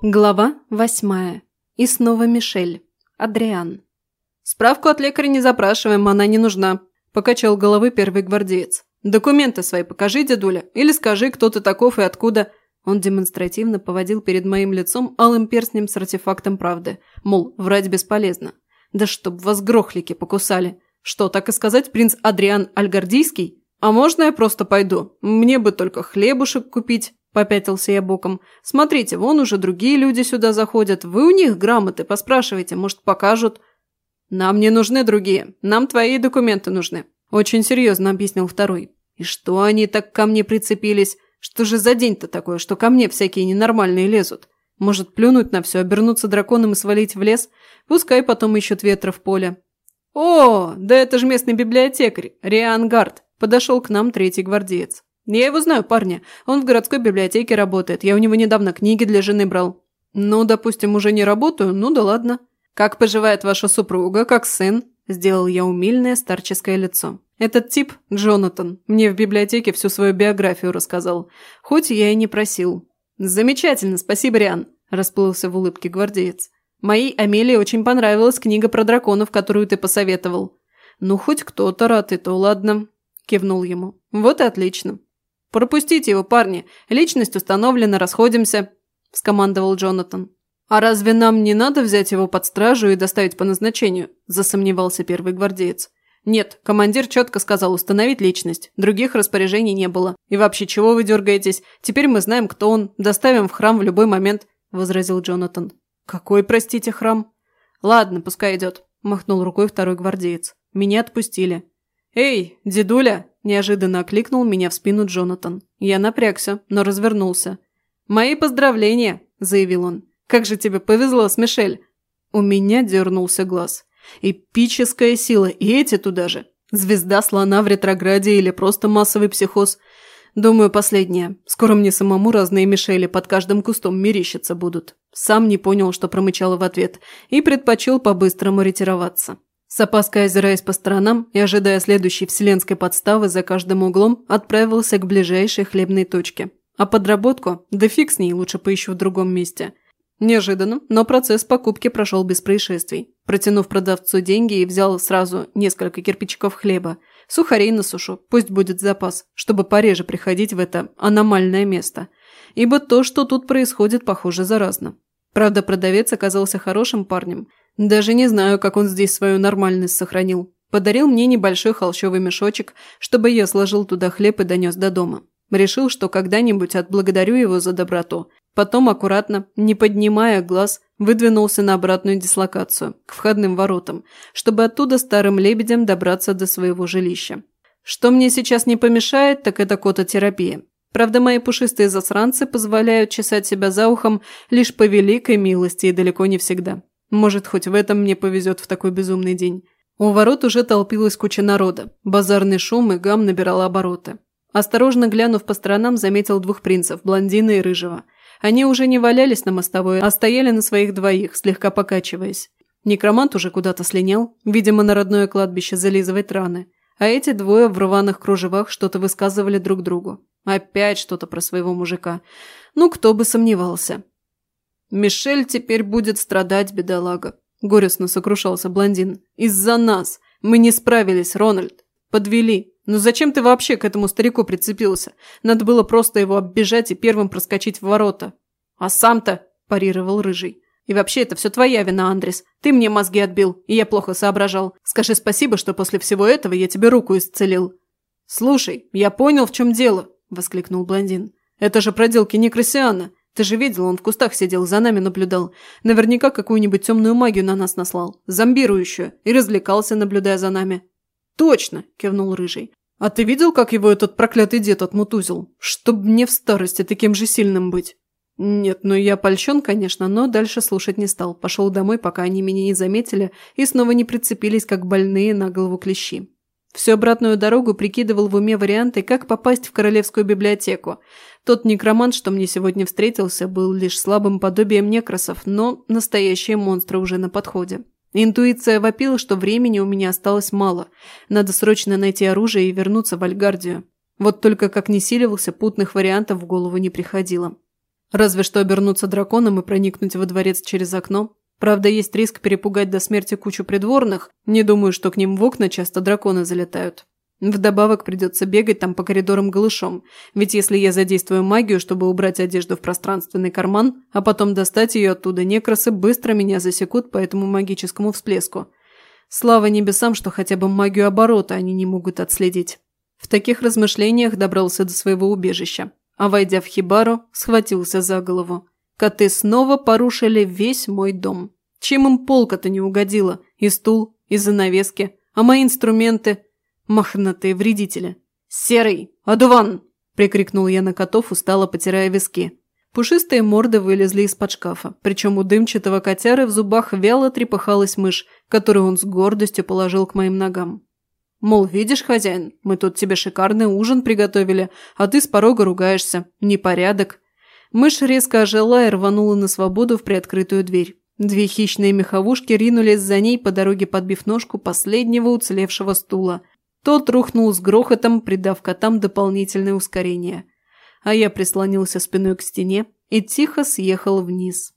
Глава восьмая. И снова Мишель. Адриан. «Справку от лекаря не запрашиваем, она не нужна», – покачал головы первый гвардеец. «Документы свои покажи, дедуля, или скажи, кто ты таков и откуда». Он демонстративно поводил перед моим лицом алым перстнем с артефактом правды. Мол, врать бесполезно. «Да чтоб вас грохлики покусали. Что, так и сказать, принц Адриан Альгардийский? А можно я просто пойду? Мне бы только хлебушек купить». Попятился я боком. «Смотрите, вон уже другие люди сюда заходят. Вы у них грамоты поспрашивайте, может, покажут». «Нам не нужны другие. Нам твои документы нужны», – очень серьезно объяснил второй. «И что они так ко мне прицепились? Что же за день-то такой, что ко мне всякие ненормальные лезут? Может, плюнуть на все, обернуться драконом и свалить в лес? Пускай потом ищут ветра в поле». «О, да это же местный библиотекарь, Риан Гард», – подошел к нам третий гвардеец. Я его знаю, парня. Он в городской библиотеке работает. Я у него недавно книги для жены брал. Ну, допустим, уже не работаю, ну да ладно. Как поживает ваша супруга, как сын? Сделал я умильное старческое лицо. Этот тип, Джонатан, мне в библиотеке всю свою биографию рассказал. Хоть я и не просил. Замечательно, спасибо, Риан, расплылся в улыбке гвардеец. Моей Амелии очень понравилась книга про драконов, которую ты посоветовал. Ну, хоть кто-то рад, и то ладно, кивнул ему. Вот и отлично. «Пропустите его, парни. Личность установлена, расходимся», – скомандовал Джонатан. «А разве нам не надо взять его под стражу и доставить по назначению?» – засомневался первый гвардеец. «Нет, командир четко сказал установить личность. Других распоряжений не было. И вообще, чего вы дергаетесь? Теперь мы знаем, кто он. Доставим в храм в любой момент», – возразил Джонатан. «Какой, простите, храм?» «Ладно, пускай идет», – махнул рукой второй гвардеец. «Меня отпустили». «Эй, дедуля!» Неожиданно окликнул меня в спину Джонатан. Я напрягся, но развернулся. «Мои поздравления!» – заявил он. «Как же тебе повезло с Мишель!» У меня дернулся глаз. Эпическая сила, и эти туда же. Звезда слона в ретрограде или просто массовый психоз. Думаю, последнее. Скоро мне самому разные Мишели под каждым кустом мерещиться будут. Сам не понял, что промычала в ответ, и предпочел по-быстрому ретироваться. С опаской озираясь по сторонам и ожидая следующей вселенской подставы за каждым углом, отправился к ближайшей хлебной точке. А подработку? Да фиг с ней, лучше поищу в другом месте. Неожиданно, но процесс покупки прошел без происшествий. Протянув продавцу деньги и взял сразу несколько кирпичиков хлеба. Сухарей насушу, пусть будет запас, чтобы пореже приходить в это аномальное место. Ибо то, что тут происходит, похоже заразно. Правда, продавец оказался хорошим парнем – даже не знаю, как он здесь свою нормальность сохранил. Подарил мне небольшой холщовый мешочек, чтобы я сложил туда хлеб и донес до дома. Решил, что когда-нибудь отблагодарю его за доброту. Потом аккуратно, не поднимая глаз, выдвинулся на обратную дислокацию, к входным воротам, чтобы оттуда старым лебедем добраться до своего жилища. Что мне сейчас не помешает, так это кототерапия. Правда, мои пушистые засранцы позволяют чесать себя за ухом лишь по великой милости и далеко не всегда. Может, хоть в этом мне повезет в такой безумный день. У ворот уже толпилась куча народа. Базарный шум и гам набирал обороты. Осторожно глянув по сторонам, заметил двух принцев, блондина и рыжего. Они уже не валялись на мостовой, а стояли на своих двоих, слегка покачиваясь. Некромант уже куда-то слинял, видимо, на родное кладбище зализывать раны. А эти двое в рваных кружевах что-то высказывали друг другу. Опять что-то про своего мужика. Ну, кто бы сомневался. «Мишель теперь будет страдать, бедолага», – горестно сокрушался блондин. «Из-за нас. Мы не справились, Рональд. Подвели. Но ну зачем ты вообще к этому старику прицепился? Надо было просто его оббежать и первым проскочить в ворота». «А сам-то», – парировал Рыжий. «И вообще это все твоя вина, Андрес. Ты мне мозги отбил, и я плохо соображал. Скажи спасибо, что после всего этого я тебе руку исцелил». «Слушай, я понял, в чем дело», – воскликнул блондин. «Это же проделки Некрасиана. Ты же видел, он в кустах сидел, за нами наблюдал. Наверняка какую-нибудь темную магию на нас наслал, зомбирующую, и развлекался, наблюдая за нами». «Точно!» – кивнул Рыжий. «А ты видел, как его этот проклятый дед отмутузил? Чтоб мне в старости таким же сильным быть!» «Нет, ну я польщен, конечно, но дальше слушать не стал. Пошел домой, пока они меня не заметили и снова не прицепились, как больные на голову клещи. Всю обратную дорогу прикидывал в уме варианты, как попасть в королевскую библиотеку. Тот некромант, что мне сегодня встретился, был лишь слабым подобием некросов, но настоящие монстры уже на подходе. Интуиция вопила, что времени у меня осталось мало. Надо срочно найти оружие и вернуться в Альгардию. Вот только как не силивался, путных вариантов в голову не приходило. Разве что обернуться драконом и проникнуть во дворец через окно. Правда, есть риск перепугать до смерти кучу придворных. Не думаю, что к ним в окна часто драконы залетают. Вдобавок придется бегать там по коридорам голышом, ведь если я задействую магию, чтобы убрать одежду в пространственный карман, а потом достать ее оттуда, некрасы быстро меня засекут по этому магическому всплеску. Слава небесам, что хотя бы магию оборота они не могут отследить. В таких размышлениях добрался до своего убежища, а войдя в хибару, схватился за голову. Коты снова порушили весь мой дом. Чем им полка-то не угодила? И стул, и занавески, а мои инструменты – Мохнатые вредители. «Серый! Адуван!» – прикрикнул я на котов, устало потирая виски. Пушистые морды вылезли из-под шкафа, причем у дымчатого котяры в зубах вяло трепыхалась мышь, которую он с гордостью положил к моим ногам. Мол, видишь, хозяин, мы тут тебе шикарный ужин приготовили, а ты с порога ругаешься. Непорядок. Мышь резко ожила и рванула на свободу в приоткрытую дверь. Две хищные меховушки ринулись за ней по дороге, подбив ножку последнего уцелевшего стула, тот рухнул с грохотом, придав котам дополнительное ускорение. А я прислонился спиной к стене и тихо съехал вниз.